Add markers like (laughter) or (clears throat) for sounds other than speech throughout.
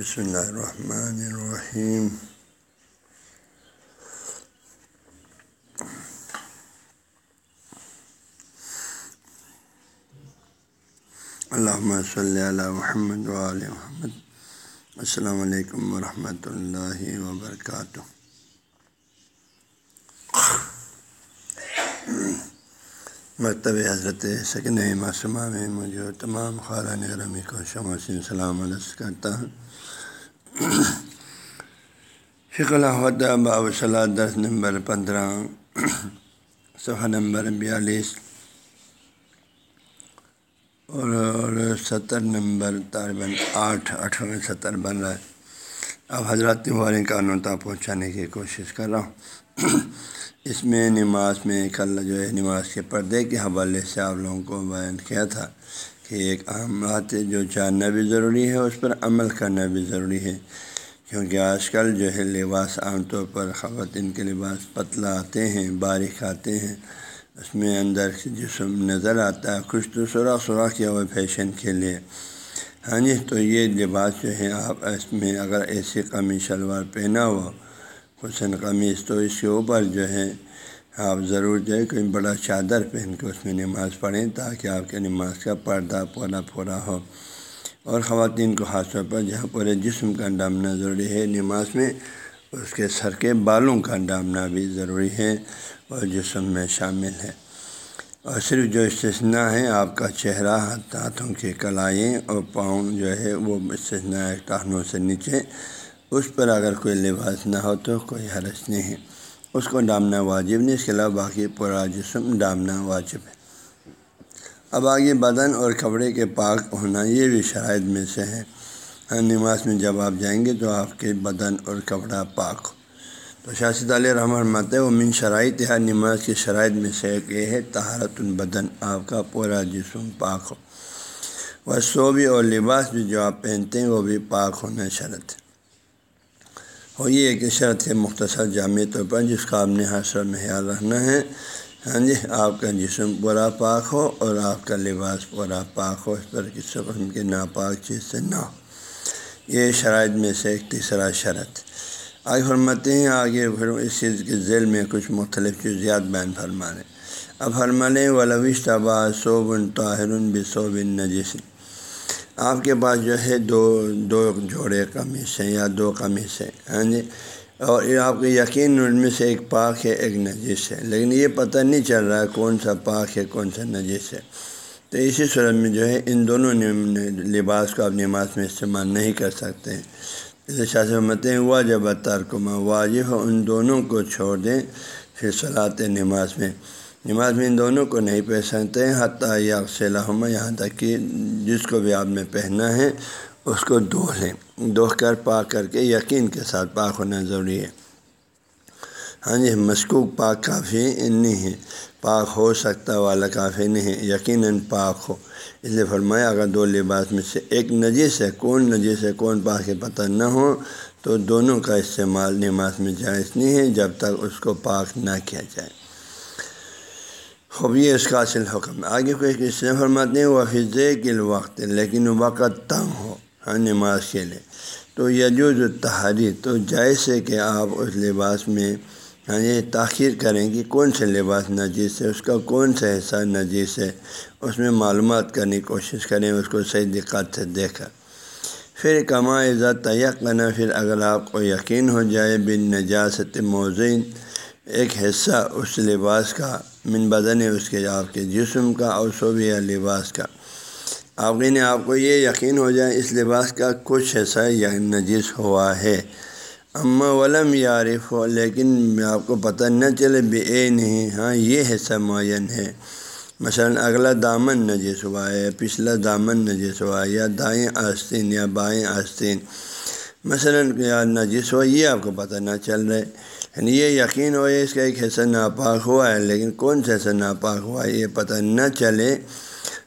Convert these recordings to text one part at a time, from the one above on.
بسم اللہ الرحمن الرحیم صلی علی محمد وعلی محمد السلام علیکم ورحمۃ اللہ وبرکاتہ مکتب حضرت سکن معصومہ میں مجھے تمام خاران گرامی کو شمع سے سلام علیہ کرتا ہوں۔ فق الحمد باب صلاح دس نمبر پندرہ، صفحہ نمبر بیالیس، اور ستر نمبر طالباً آٹھ اٹھارہ ستر بن رہا ہے۔ اب حضرت والے قانون تک پہنچانے کی کوشش کر رہا ہوں۔ اس میں نماز میں کل جو ہے نماز کے پردے کے حوالے سے آپ لوگوں کو بیان کیا تھا کہ ایک اہم بات ہے، جو جاننا بھی ضروری ہے، اس پر عمل کرنا بھی ضروری ہے۔ کیونکہ آج کل جو ہے لباس عام طور پر خواتین کے لباس پتلا آتے ہیں، باریک آتے ہیں۔ اس میں اندر جسم نظر آتا ہے، کچھ تو سوراخ سوراخ کیا ہوا فیشن کے لیے۔ ہاں جی تو یہ لباس جو ہے آپ اس میں اگر ایسی قمیص شلوار پہنا ہوا حسن قمیص تو اس کے اوپر جو ہے آپ ضرور جو ہے کوئی بڑا چادر پہن کے اس میں نماز پڑھیں تاکہ آپ کے نماز کا پردہ پورا پورا ہو۔ اور خواتین کو خاص طور پر جہاں پورے جسم کا ڈامنا ضروری ہے، نماز میں اس کے سر کے بالوں کا ڈامنا بھی ضروری ہے اور جسم میں شامل ہے۔ اور صرف جو استثنا ہے آپ کا چہرہ، ہاتھوں کے کلائیں اور پاؤں جو ہے، وہ استثنا ٹہنوں سے نیچے اس پر اگر کوئی لباس نہ ہو تو کوئی حرج نہیں۔ ہے اس کو ڈامنا واجب نہیں، اس کے علاوہ باقی پورا جسم ڈامنا واجب ہے۔ اب آگے بدن اور کپڑے کے پاک ہونا یہ بھی شرائط میں سے ہے۔ نماز میں جب آپ جائیں گے تو آپ کے بدن اور کپڑا پاک ہو۔ تو شاشد علیہ رحمۃ مت وہ من شرائط ہے نماز کی شرائط میں سے ایک یہ ہے تہارت البدن، آپ کا پورا جسم پاک ہو۔ وہ سو بھی اور لباس بھی جو آپ پہنتے ہیں وہ بھی پاک ہونا شرط ہے۔ اور یہ ایک شرط ہے مختصر جامع طور پر جس کا آپ نے حاصل میں خیال رکھنا ہے۔ ہاں جی آپ کا جسم پورا پاک ہو اور آپ کا لباس پورا پاک ہو، اس پر کسی قسم کے ناپاک چیز سے نہ۔ ہو یہ شرائط میں سے ایک تیسرا شرط۔ آگے فرماتے ہیں، آگے پھر اس چیز کے ذیل میں کچھ مختلف چیزیات بیان فرما رہے اب فرمانے ولوش تبا صوبن طاہر بصوبن نجسن آپ کے پاس جو ہے دو دو جوڑے قمیص ہیں یا دو قمیص ہیں ہاں جی؟ اور آپ کو یقین ان میں سے ایک پاک ہے، ایک نجیس ہے، لیکن یہ پتہ نہیں چل رہا ہے کون سا پاک ہے، کون سا نجیس ہے۔ تو اسی صورت میں جو ہے ان دونوں لباس کو آپ نماز میں استعمال نہیں کر سکتے ہیں۔ جیسے شاہ مت ہیں، واجب ترکمہ واجب، ان دونوں کو چھوڑ دیں پھر صلاح نماز میں۔ نماز میں ان دونوں کو نہیں پہن سکتے ہیں، حتیٰ یا صلاحمہ یہاں تک کہ جس کو بھی آپ نے پہنا ہے، اس کو دو لیں۔ دوہ کر، پاک کر کے یقین کے ساتھ پاک ہونا ضروری ہے۔ ہاں جی مشکوک پاک کافی نہیں ہے۔ پاک ہو سکتا والا کافی نہیں ہے، یقیناً پاک ہو۔ اس لیے فرمایا، اگر دو لباس میں سے ایک نجیس ہے، کون نجیس ہے، کون پاک ہے پتہ نہ ہو، تو دونوں کا استعمال نماز میں جائز نہیں ہے، جب تک اس کو پاک نہ کیا جائے۔ خوبی اس کا اصل حکم آگے کوئی کس نے فرماتے ہیں، وہ فضے کے وقت لیکن وقت تنگ ہو ہاں نماز کے لیے۔ تو یجوز تحری تو جیسے کہ آپ اس لباس میں ہاں یہ تاخیر کریں کہ کون سے لباس نجیس ہے، اس کا کون سا حصہ نجیس ہے، اس میں معلومات کرنے کی کوشش کریں، اس کو صحیح دقت سے دیکھا پھر کما عزت تیق کرنا پھر اگر آپ کو یقین ہو جائے، بن نجاست موزین، ایک حصہ اس لباس کا من بدن ہے اس کے آپ کے جسم کا اور صوبیہ لباس کا۔ آپ نے آپ کو یہ یقین ہو جائے اس لباس کا کچھ حصہ یا نجیس ہوا ہے۔ اما ولم یارف ہو لیکن آپ کو پتہ نہ چلے بے اے نہیں ہاں یہ حصہ معین ہے۔ مثلا اگلا دامن نجیس ہوا ہے، پچھلا دامن نجیس ہوا ہے، یا دائیں آستین یا بائیں آستین۔ مثلا یا نجیس ہوا، یہ آپ کو پتہ نہ چل رہے۔ یعنی یہ یقین ہو اس کا ایک حصہ ناپاک ہوا ہے، لیکن کون سا حصہ ناپاک ہوا ہے یہ پتہ نہ چلے۔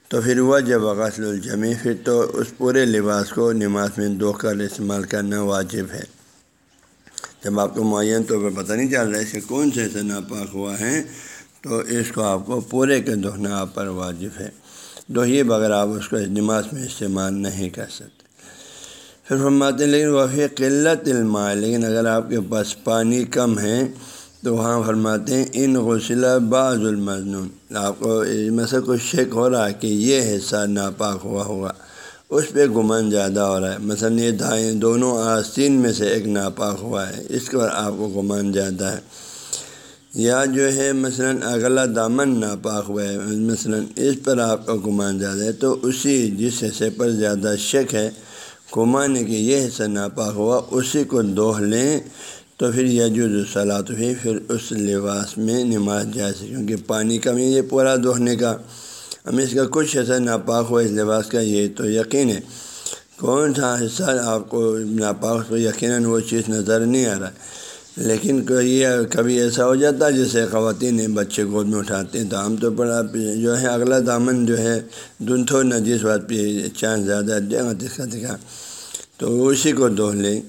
تو پھر وہ جب غسل الجمی پھر تو اس پورے لباس کو نماز میں دو کر استعمال کرنا واجب ہے۔ جب آپ کو معین طور پر پتہ نہیں چل رہا ہے اس کے کون سے حصہ ناپاک ہوا ہے، تو اس کو آپ کو پورے کے دہنا آپ پر واجب ہے۔ دو ہی بغیر آپ اس کو نماز میں استعمال نہیں کر سکتے۔ پھر فرماتے ہیں، لیکن وفی قلت علم لیکن اگر آپ کے پاس پانی کم ہے تو وہاں فرماتے ہیں ان غسلہ بعض المضنون آپ کو مثلا کچھ شک ہو رہا ہے کہ یہ حصہ ناپاک ہوا ہوگا، اس پہ گمن زیادہ ہو رہا ہے۔ مثلاً یہ دائیں دونوں آستین میں سے ایک ناپاک ہوا ہے، اس پر آپ کو گمان زیادہ ہے۔ یا جو ہے مثلاً اگلا دامن ناپاک ہوا ہے، مثلاً اس پر آپ کا گمان زیادہ ہے، تو اسی جس حصے پر زیادہ شک ہے گمان کہ یہ حصہ ناپاک ہوا، اسی کو دوہ لیں تو پھر یہ جو سلاد ہوئی پھر اس لباس میں نماز جائے کیونکہ پانی کمی یہ پورا دوہنے کا۔ ہمیں اس کا کچھ حصہ ناپاک ہوا، اس لباس کا یہ تو یقین ہے۔ کون سا حصہ آپ کو ناپاک ہو یقیناً وہ چیز نظر نہیں آ رہا۔ لیکن یہ کبھی ایسا ہو جاتا ہے جیسے خواتین بچے گود میں اٹھاتے ہیں، تو عام طور پر آپ جو ہے، اگلا دامن جو ہے دنتھو نجیس بات پہ چانس زیادہ دے گا دکھا دکھا تو اسی کو دو لیں،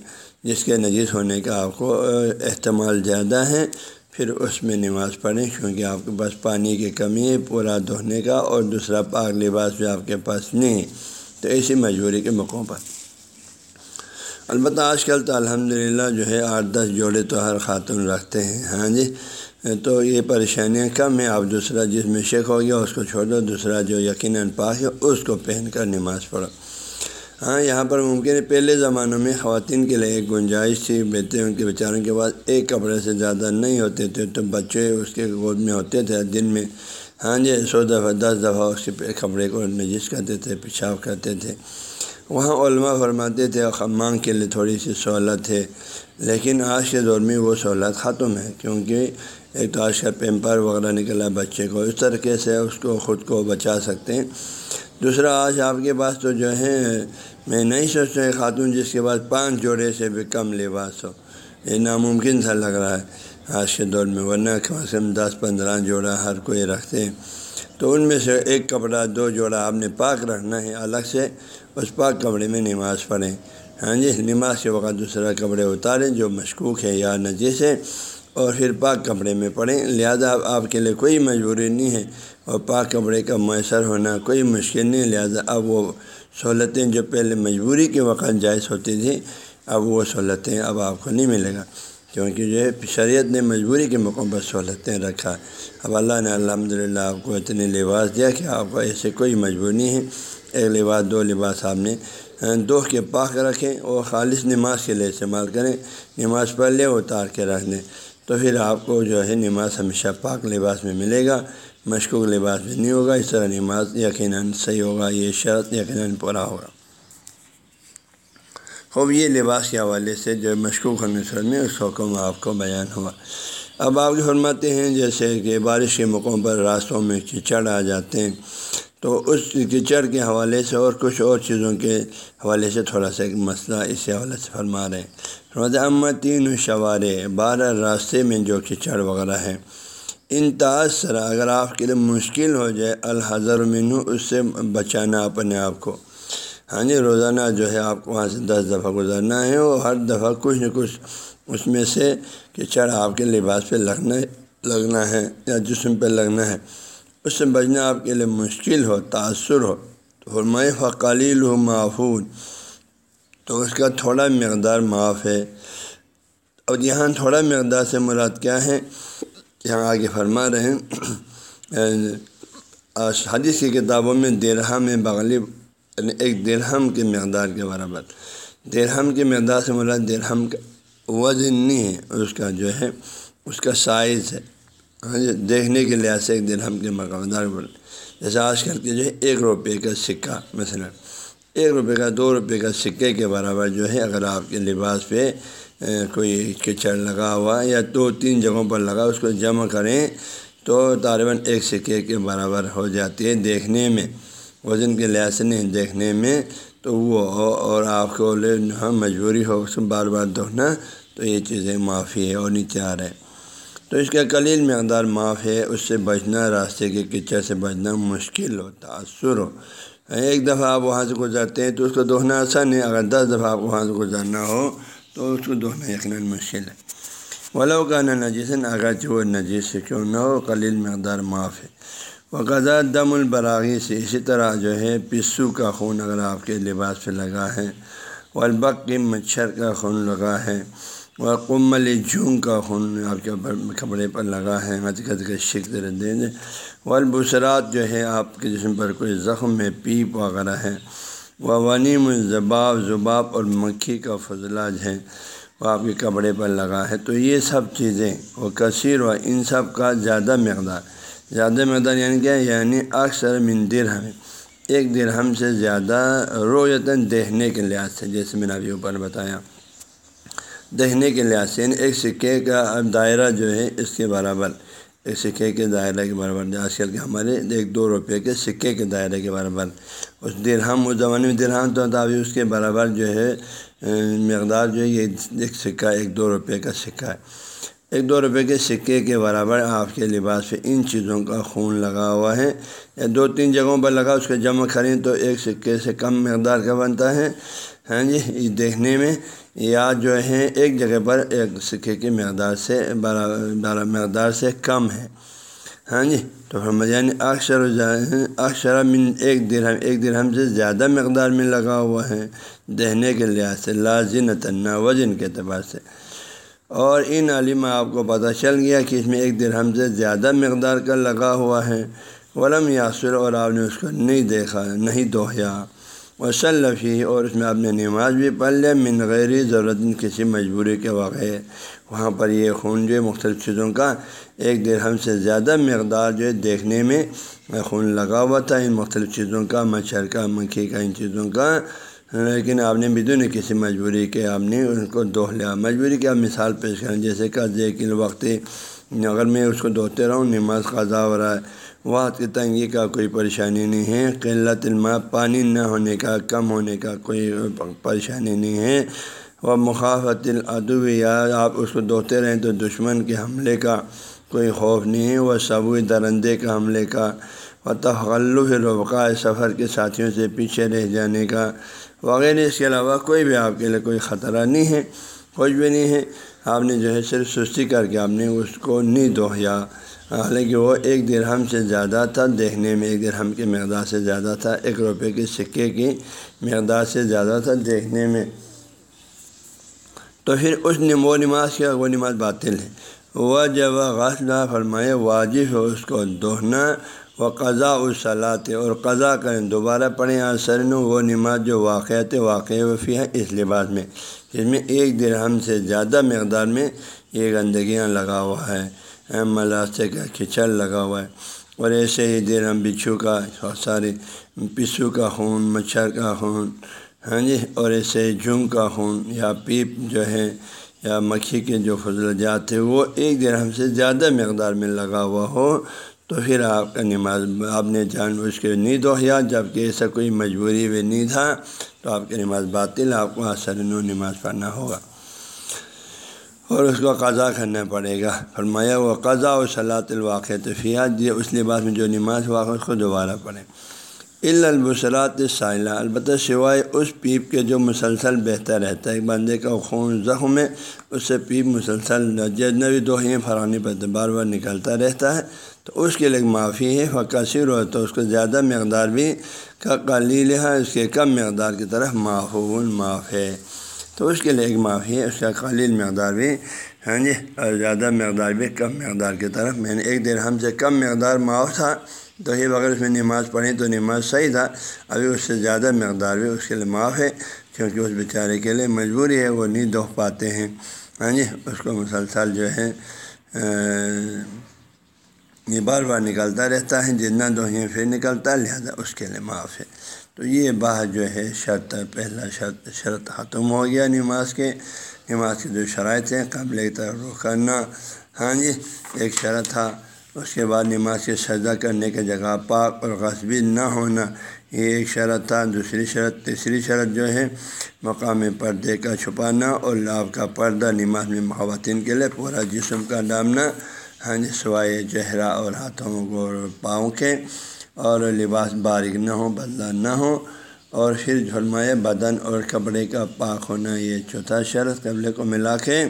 جس کے نجیس ہونے کا آپ کو احتمال زیادہ ہے۔ پھر اس میں نماز پڑھیں، کیونکہ آپ کے پاس پانی کی کمی ہے، پورا دھونے کا، اور دوسرا پاک لباس بھی آپ کے پاس نہیں ہے۔ تو ایسی مجبوری کے موقعوں پر۔ البتہ آج کل تو الحمد جو ہے، آٹھ دس جوڑے تو ہر خاتون رکھتے ہیں۔ ہاں جی تو یہ پریشانیاں کم ہیں۔ آپ دوسرا جس میں شیک ہو گیا، اس کو چھوڑ دو دوسرا جو یقیناً پاک ہے، اس کو پہن کر نماز پڑھو۔ ہاں یہاں پر ممکن ہے پہلے زمانوں میں خواتین کے لیے ایک گنجائش تھی۔ بیٹے ان کے بیچاروں کے بعد ایک کپڑے سے زیادہ نہیں ہوتے تھے، تو بچے اس کے گود میں ہوتے تھے۔ دن میں ہاں جی سو دفعہ، دس دفعہ اس کے کپڑے کو نجس کرتے تھے، پیشاب کرتے تھے۔ وہاں علماء فرماتے تھے خمانگ کے لیے تھوڑی سی سہولت ہے، لیکن آج کے دور میں وہ سہولت ختم ہے۔ کیونکہ ایک تو آج کا پیمپر وغیرہ نکلا، بچے کو اس طریقے سے اس کو خود کو بچا سکتے ہیں۔ دوسرا آج آپ کے پاس تو جو ہے میں نہیں سوچتا خاتون جس کے پاس پانچ جوڑے سے بھی کم لباس ہو۔ یہ ناممکن سا لگ رہا ہے آج کے دور میں، ورنہ کم از کم دس پندرہ جوڑا ہر کوئی رکھتے ہیں۔ تو ان میں سے ایک کپڑا، دو جوڑا آپ نے پاک رکھنا ہے الگ سے، اس پاک کپڑے میں نماز پڑھیں۔ ہاں جی نماز کے وقت دوسرا کپڑے اتاریں جو مشکوک ہے یا نجیس ہے اور پھر پاک کپڑے میں پڑھیں۔ لہذا آپ کے لیے کوئی مجبوری نہیں ہے اور پاک کپڑے کا میسر ہونا کوئی مشکل نہیں لہٰذا اب وہ سہولتیں جو پہلے مجبوری کے وقت جائز ہوتی تھیں اب وہ سہولتیں اب آپ کو نہیں ملے گا۔ کیونکہ جو ہے، شریعت نے مجبوری کے موقع پر سہولتیں رکھا۔ اب اللہ نے الحمد للہ آپ کو اتنے لباس دیا کہ آپ کو ایسے کوئی مجبوری نہیں ہے۔ ایک لباس، دو لباس آپ نے دو کے پاک رکھیں اور خالص نماز کے لیے استعمال کریں۔ نماز پڑھ لے اتار کے رکھ دیں تو پھر آپ کو جو ہے نماز ہمیشہ پاک لباس میں ملے گا، مشکوک لباس بھی نہیں ہوگا، اس طرح نماز یقیناً صحیح ہوگا، یہ شرط یقیناً پورا ہوگا۔ خوب، یہ لباس کے حوالے سے جو مشکوک ہونے صورت میں اس حکم آپ کو بیان ہوا۔ اب آپ فرماتے ہیں، جیسے کہ بارش کے موقعوں پر راستوں میں کچڑ آ جاتے ہیں تو اس کچڑ کے حوالے سے اور کچھ اور چیزوں کے حوالے سے تھوڑا سا ایک مسئلہ اس حوالے سے فرما رہے ہیں۔ روز تین شوارے، بارہ راستے میں جو کچڑ وغیرہ ہے۔ ان تاثر، اگر آپ کے لیے مشکل ہو جائے الحضر منو اس سے بچانا اپنے آپ کو۔ ہاں جی روزانہ جو ہے آپ کو وہاں سے دس دفعہ گزارنا ہے اور ہر دفعہ کچھ نہ کچھ اس میں سے کچڑ آپ کے لباس پہ لگنا لگنا ہے یا جسم پہ لگنا ہے۔ اس سے بچنا آپ کے لیے مشکل ہو تأثر ہو۔ تو فرمائے فقلیل ہو معفون تو اس کا تھوڑا مقدار معاف ہے۔ اور یہاں تھوڑا مقدار سے مراد کیا ہے؟ یہاں آگے فرما رہے ہیں۔ (clears throat) حدیث کی کتابوں میں درہم میں بغلی یعنی ایک درہم کے مقدار کے برابر۔ درہم کے مقدار سے مراد درہم کا وزن نہیں ہے، اس کا جو ہے، اس کا سائز ہے۔ ہاں جی، دیکھنے کے لحاظ سے ایک درہم کے مقدار بول، جیسے آج کل کے جو ہے ایک روپے کا سکہ، مثلا ایک روپے کا، دو روپے کا سکے کے برابر جو ہے، اگر آپ کے لباس پہ کوئی کچڑ لگا ہوا یا دو تین جگہوں پر لگا، اس کو جمع کریں تو طالباً ایک سکے کے برابر ہو جاتی ہے دیکھنے میں۔ وزن کے لحاظ سے نہیں، دیکھنے میں تو وہ، اور آپ کو ہاں، مجبوری ہو، اس کو بار بار دھونا تو یہ چیزیں معافی ہے اور نیچے آ رہے تو اس کا کلیل مقدار معاف ہے، اس سے بچنا راستے کے کچڑ سے بچنا مشکل ہو تأثر ہو ایک دفعہ آپ وہاں سے گزارتے ہیں تو اس کو دھونا آسان ہے، اگر دس دفعہ آپ وہاں سے گزارنا ہو تو اس کو دھونا یقیناً مشکل ہے۔ ولو کا نہ نجیسن اگرچہ وہ نجیس سے کیوں نہ ہو کلیل مقدار معاف ہے۔ وہ قضا دم البراغی سے اسی طرح جو ہے، پسو کا خون اگر آپ کے لباس پہ لگا ہے، والبق کی مچھر کا خون لگا ہے۔ وہ کمل جھونگ کا خون آپ کے اوپر کپڑے پر لگا ہے کا شک دے دیں والبسرات جو ہے آپ کے جسم پر کوئی زخم ہے، پیپ وغیرہ ہے۔ وہ ونیم الزباب زباب اور مکھی کا فضلاج ہے۔ وہ آپ کے کپڑے پر لگا ہے۔ تو یہ سب چیزیں، وہ کثیر و ان سب کا زیادہ مقدار۔ زیادہ مقدار یعنی کیا؟ یعنی اکثر من درہم۔ ایک درہم سے زیادہ رویتاً دیکھنے کے لحاظ سے، جیسے میں نے ابھی اوپر بتایا۔ دیکھنے کے لحاظ سے یعنی ایک سکے کا دائرہ جو ہے اس کے برابر، ایک سکے کے دائرہ کے برابر آج کل کے ہمارے ایک دو روپے کے سکے کے دائرے کے برابر۔ اس درہم، اس زمانے میں درہم تو ابھی اس کے برابر جو ہے مقدار جو ہے، یہ ایک سکہ، ایک دو روپے کا سکہ۔ ہے ایک دو روپے کے سکے کے برابر آپ کے لباس پہ ان چیزوں کا خون لگا ہوا ہے۔ یا دو تین جگہوں پر لگا، اس کا جمع کریں تو ایک سکے سے کم مقدار کا بنتا ہے۔ ہاں جی دیکھنے میں یا جو ہے، ایک جگہ پر ایک سکے کی مقدار سے بارہ مقدار سے کم ہے۔ ہاں جی تو ہم یعنی اکثر اکثر من ایک درہم ایک درہم سے زیادہ مقدار میں لگا ہوا ہے۔ دہنے کے لحاظ سے لازن تنا وزن کے اعتبار سے۔ اور ان علم آپ کو پتہ چل گیا کہ اس میں ایک درہم سے زیادہ مقدار کا لگا ہوا ہے۔ ولم یاسر اور آپ نے اس کو نہیں دیکھا، نہیں دوہیا اور صلفی اور اس میں آپ نے نماز بھی پڑھ لیا من غیر ضرورت کسی مجبوری کے واقع وہاں پر یہ خون جو ہے مختلف چیزوں کا ایک درہم سے زیادہ مقدار جو ہے دیکھنے میں خون لگا ہوا تھا، ان مختلف چیزوں کا، مچھر کا مکھی کا، ان چیزوں کا۔ لیکن آپ نے بدون کسی مجبوری کے، آپ نے ان کو دوہ لیا مجبوری کے آپ مثال پیش کریں، جیسے کہ ذیکل وقت اگر میں اس کو دھوتے رہوں، نماز خاصا ہو رہا ہے۔ وقت کی تنگی کا کوئی پریشانی نہیں ہے۔ قلت علما پانی نہ ہونے کا، کم ہونے کا کوئی پریشانی نہیں ہے۔ وہ مخافت العدو، یا آپ اس کو دھوتے رہیں تو دشمن کے حملے کا کوئی خوف نہیں ہے۔ وہ سبوئی درندے کا حملے کا۔ و تخلف ربقۂ سفر کے ساتھیوں سے پیچھے رہ جانے کا۔ وغیرہ، اس کے علاوہ کوئی بھی آپ کے لیے کوئی خطرہ نہیں ہے۔ کچھ بھی نہیں ہے۔ آپ نے جو ہے صرف سستی کر کے آپ نے اس کو نہیں دوہیا حالانکہ وہ ایک درہم سے زیادہ تھا دیکھنے میں، ایک درہم کی مقدار سے زیادہ تھا، ایک روپے کے سکے کی مقدار سے زیادہ تھا دیکھنے میں۔ تو پھر اس وہ نماز کیا وہ نماز باطل ہے۔ وہ جب غسلہ فرمائے، واجب ہے اس کو دوہنا وہ قضا اصلاط اور قضا کریں۔ دوبارہ پڑھیں سرن وہ نماز جو واقعات واقع وفی ہے اس لباس میں۔ جس میں ایک درہم سے زیادہ مقدار میں یہ گندگیاں لگا ہوا ہے۔ ملاسے کا کھچڑ لگا ہوا ہے۔ اور ایسے ہی درہم بچھو کا بہت سارے پسو کا خون، مچھر کا خون ہاں جی اور ایسے جھنگ کا خون یا پیپ جو ہے یا مکھی کے جو فضل جات تھے وہ ایک درہم سے زیادہ مقدار میں لگا ہوا ہو۔ تو پھر آپ کا نماز آپ نے جان بوجھ کے نہیں دوہیا جبکہ ایسا کوئی مجبوری میں نہیں تھا، تو آپ کی نماز باطل، آپ کو اثر نو نماز پڑھنا ہوگا۔ اور اس کو قضا کرنا پڑے گا۔ فرمایا وہ قضا و صلاح الواقع فیات یہ اس لباس میں جو نماز ہوا اس کو دوبارہ پڑھیں۔ البصرات سائلہ البتہ سوائے اس پیپ کے جو مسلسل بہتر رہتا ہے، ایک بندے کا خون زخم ہے، اس سے پیپ مسلسل جنوی دوہیں فرانی پر بار بار نکلتا رہتا ہے۔ تو اس کے لیے ایک معافی ہے فقصر ہو تو اس کو زیادہ مقدار بھی کا قلیل ہے، اس کے کم مقدار کی طرف معفون معاف ہے۔ تو اس کے لیے ایک معافی ہے، اس کا قلیل مقدار بھی ہاں جی اور زیادہ مقدار بھی کم مقدار کی طرف۔ میں نے ایک دیر ہم سے کم مقدار معاف تھا تو یہ اگر اس میں نماز پڑھیں تو نماز صحیح تھا، ابھی اس سے زیادہ مقدار بھی اس کے لیے معاف ہے، کیونکہ اس بیچارے کے لیے مجبوری ہے، وہ نہیں دوہ پاتے ہیں۔ ہاں جی اس کو مسلسل جو ہے یہ بار بار نکلتا رہتا ہے، جتنا دوہیں پھر نکلتا ہے، لہٰذا اس کے لیے معاف ہے۔ تو یہ بات جو ہے، شرط، پہلا شرط شرط ختم ہو گیا نماز کے۔ نماز کی جو شرائط ہیں، قبل ایک طرف رخ کرنا۔ ہاں جی ایک شرط تھا اس کے بعد نماز کے سجدہ کرنے کے جگہ پاک اور غصبی نہ ہونا، یہ ایک شرط تھا۔ دوسری شرط، تیسری شرط جو ہے، مقام پردے کا چھپانا اور لاب کا پردہ۔ نماز میں خواتین کے لیے پورا جسم کا ڈالنا ہاں جی سوائے چہرہ اور ہاتھوں کو پاؤں کے، اور لباس باریک نہ ہو بدلا نہ ہو اور پھر جھلمائے بدن اور کپڑے کا پاک ہونا، یہ چوتھا شرط قبلے کو ملا کے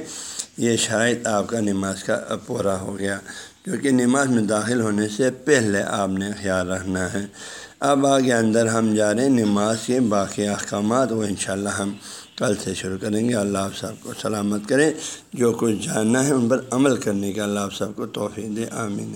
یہ شاید آپ کا نماز کا پورا ہو گیا۔ کیونکہ نماز میں داخل ہونے سے پہلے آپ نے خیال رکھنا ہے۔ اب آگے اندر ہم جا رہے ہیں نماز کے باقی احکامات، وہ انشاءاللہ ہم کل سے شروع کریں گے۔ اللہ آپ سب کو سلامت کریں جو کچھ جاننا ہے ان پر عمل کرنے کا اللہ آپ سب کو توفیق دے۔ آمین۔